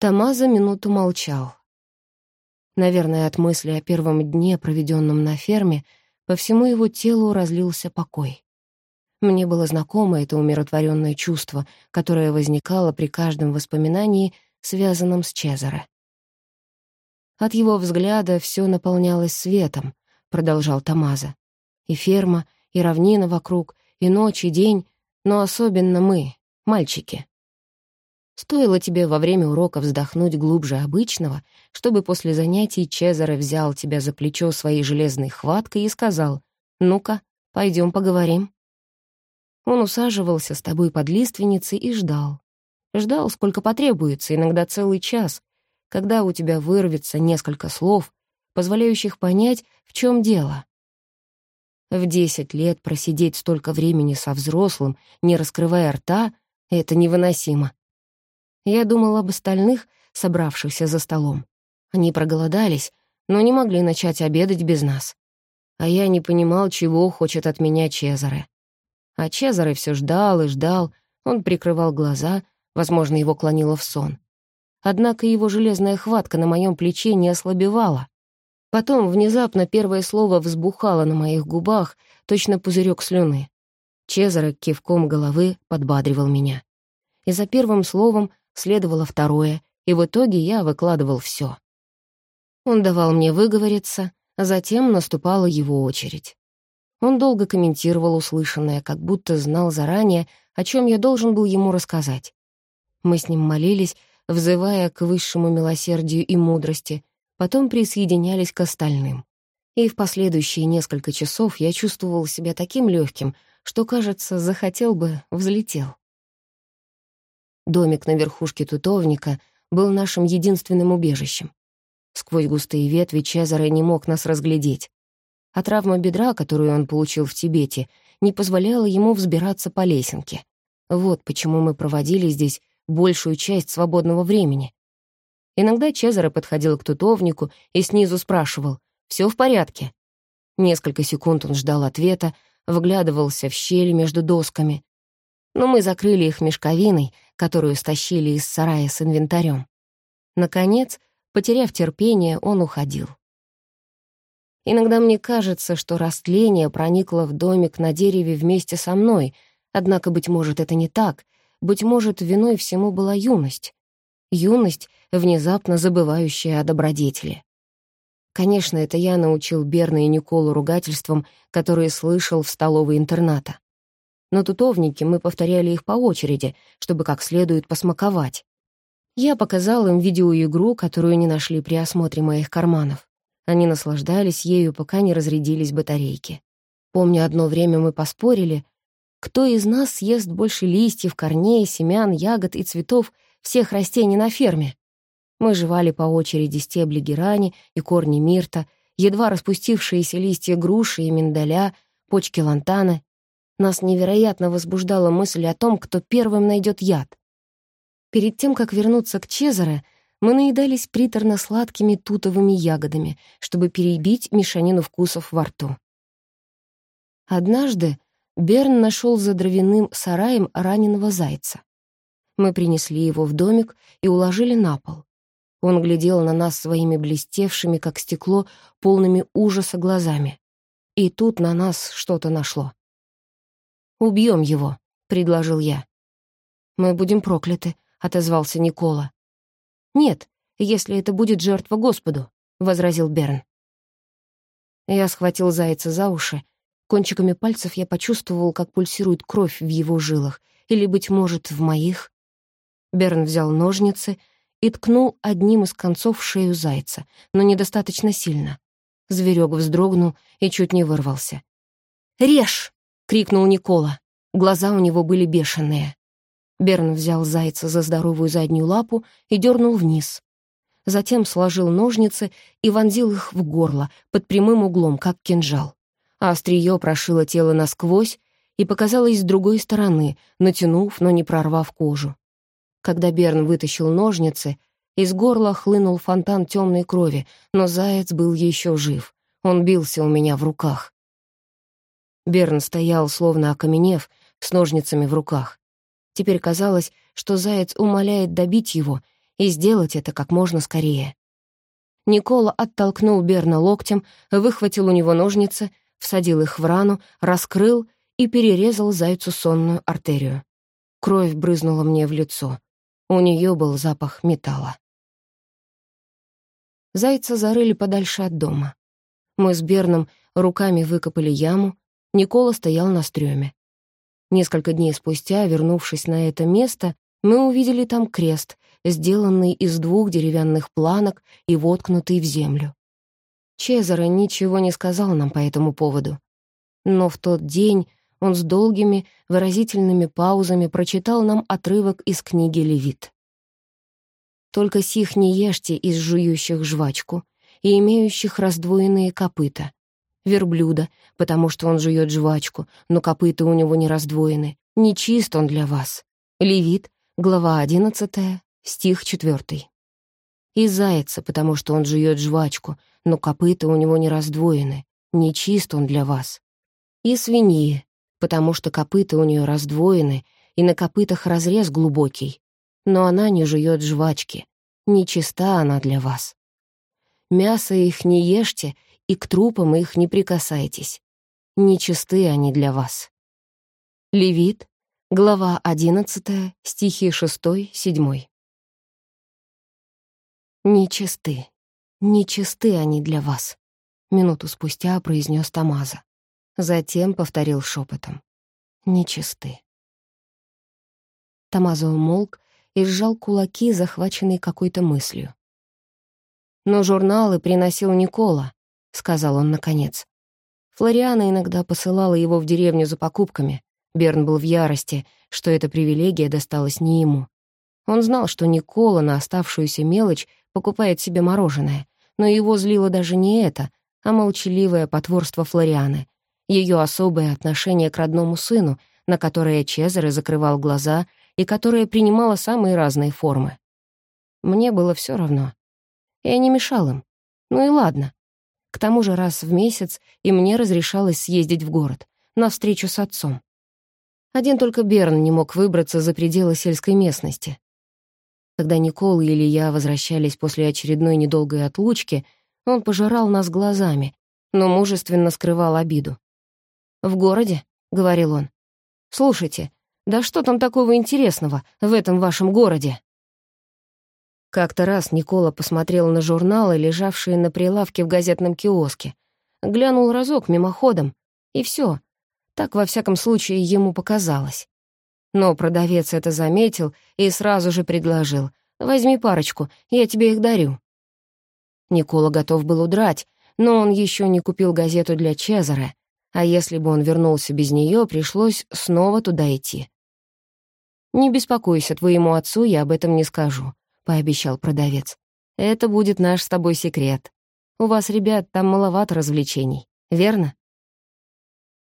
Тамаза минуту молчал. Наверное, от мысли о первом дне, проведенном на ферме, по всему его телу разлился покой. Мне было знакомо это умиротворенное чувство, которое возникало при каждом воспоминании, связанном с Чезаре. От его взгляда все наполнялось светом, продолжал Тамаза. И ферма, и равнина вокруг, и ночь, и день, но особенно мы, мальчики. Стоило тебе во время урока вздохнуть глубже обычного, чтобы после занятий Чезаре взял тебя за плечо своей железной хваткой и сказал «Ну-ка, пойдем поговорим». Он усаживался с тобой под лиственницей и ждал. Ждал, сколько потребуется, иногда целый час, когда у тебя вырвется несколько слов, позволяющих понять, в чем дело. В десять лет просидеть столько времени со взрослым, не раскрывая рта, — это невыносимо. Я думал об остальных, собравшихся за столом. Они проголодались, но не могли начать обедать без нас. А я не понимал, чего хочет от меня Чезаре. А Чезаре все ждал и ждал, он прикрывал глаза, возможно, его клонило в сон. Однако его железная хватка на моем плече не ослабевала. Потом внезапно первое слово взбухало на моих губах, точно пузырек слюны. Чезаре кивком головы подбадривал меня. И за первым словом следовало второе, и в итоге я выкладывал все. Он давал мне выговориться, а затем наступала его очередь. Он долго комментировал услышанное, как будто знал заранее, о чем я должен был ему рассказать. Мы с ним молились, взывая к высшему милосердию и мудрости, потом присоединялись к остальным. И в последующие несколько часов я чувствовал себя таким легким, что, кажется, захотел бы, взлетел. Домик на верхушке тутовника был нашим единственным убежищем. Сквозь густые ветви Чезаре не мог нас разглядеть, а травма бедра, которую он получил в Тибете, не позволяла ему взбираться по лесенке. Вот почему мы проводили здесь большую часть свободного времени. Иногда Чезаре подходил к тутовнику и снизу спрашивал «Все в порядке?». Несколько секунд он ждал ответа, вглядывался в щели между досками. Но мы закрыли их мешковиной, которую стащили из сарая с инвентарем. Наконец, потеряв терпение, он уходил. Иногда мне кажется, что растление проникло в домик на дереве вместе со мной, однако, быть может, это не так. Быть может, виной всему была юность. Юность, внезапно забывающая о добродетели. Конечно, это я научил Берна и Николу ругательствам, которые слышал в столовой интерната. На тутовнике мы повторяли их по очереди, чтобы как следует посмаковать. Я показал им видеоигру, которую не нашли при осмотре моих карманов. Они наслаждались ею, пока не разрядились батарейки. Помню, одно время мы поспорили, кто из нас съест больше листьев, корней, семян, ягод и цветов всех растений на ферме. Мы жевали по очереди стебли герани и корни мирта, едва распустившиеся листья груши и миндаля, почки лантана. Нас невероятно возбуждала мысль о том, кто первым найдет яд. Перед тем, как вернуться к Чезаре, мы наедались приторно-сладкими тутовыми ягодами, чтобы перебить мешанину вкусов во рту. Однажды Берн нашел за дровяным сараем раненого зайца. Мы принесли его в домик и уложили на пол. Он глядел на нас своими блестевшими, как стекло, полными ужаса глазами. И тут на нас что-то нашло. «Убьем его», — предложил я. «Мы будем прокляты», — отозвался Никола. «Нет, если это будет жертва Господу», — возразил Берн. Я схватил зайца за уши. Кончиками пальцев я почувствовал, как пульсирует кровь в его жилах, или, быть может, в моих. Берн взял ножницы и ткнул одним из концов в шею зайца, но недостаточно сильно. Зверек вздрогнул и чуть не вырвался. «Режь!» — крикнул Никола. Глаза у него были бешеные. Берн взял зайца за здоровую заднюю лапу и дернул вниз. Затем сложил ножницы и вонзил их в горло под прямым углом, как кинжал. А острие прошило тело насквозь и показалось с другой стороны, натянув, но не прорвав кожу. Когда Берн вытащил ножницы, из горла хлынул фонтан темной крови, но заяц был еще жив. Он бился у меня в руках. Берн стоял, словно окаменев, с ножницами в руках. Теперь казалось, что заяц умоляет добить его, и сделать это как можно скорее. Никола оттолкнул Берна локтем, выхватил у него ножницы, всадил их в рану, раскрыл и перерезал зайцу сонную артерию. Кровь брызнула мне в лицо. У нее был запах металла. Зайца зарыли подальше от дома. Мы с Берном руками выкопали яму, Никола стоял на стреме. Несколько дней спустя, вернувшись на это место, мы увидели там крест, сделанный из двух деревянных планок и воткнутый в землю. Чезаро ничего не сказал нам по этому поводу. Но в тот день он с долгими, выразительными паузами прочитал нам отрывок из книги «Левит». «Только сих не ешьте из жующих жвачку и имеющих раздвоенные копыта, верблюда, потому что он жует жвачку, но копыта у него не раздвоены, не чист он для вас». Левит, глава 11, стих 4. «И зайца, потому что он жует жвачку, но копыта у него не раздвоены, не чист он для вас». И свиньи, потому что копыта у нее раздвоены, и на копытах разрез глубокий. Но она не жует жвачки, нечиста она для вас. Мясо их не ешьте, и к трупам их не прикасайтесь. Нечисты они для вас. Левит, глава 11, стихи 6-7. Нечисты, нечисты они для вас, минуту спустя произнес Тамаза. Затем повторил шепотом. Нечисты. Тамазо умолк и сжал кулаки, захваченные какой-то мыслью. «Но журналы приносил Никола», — сказал он наконец. Флориана иногда посылала его в деревню за покупками. Берн был в ярости, что эта привилегия досталась не ему. Он знал, что Никола на оставшуюся мелочь покупает себе мороженое, но его злило даже не это, а молчаливое потворство Флорианы, ее особое отношение к родному сыну, на которое Чезаре закрывал глаза и которое принимало самые разные формы. Мне было все равно. Я не мешал им. Ну и ладно. К тому же раз в месяц и мне разрешалось съездить в город, на встречу с отцом. Один только Берн не мог выбраться за пределы сельской местности. Когда Никол или я возвращались после очередной недолгой отлучки, он пожирал нас глазами, но мужественно скрывал обиду. «В городе?» — говорил он. «Слушайте, да что там такого интересного в этом вашем городе?» Как-то раз Никола посмотрел на журналы, лежавшие на прилавке в газетном киоске. Глянул разок мимоходом, и все. Так, во всяком случае, ему показалось. Но продавец это заметил и сразу же предложил. «Возьми парочку, я тебе их дарю». Никола готов был удрать, но он еще не купил газету для Чезаре, а если бы он вернулся без нее, пришлось снова туда идти. «Не беспокойся, твоему отцу я об этом не скажу», — пообещал продавец. «Это будет наш с тобой секрет. У вас, ребят, там маловато развлечений, верно?»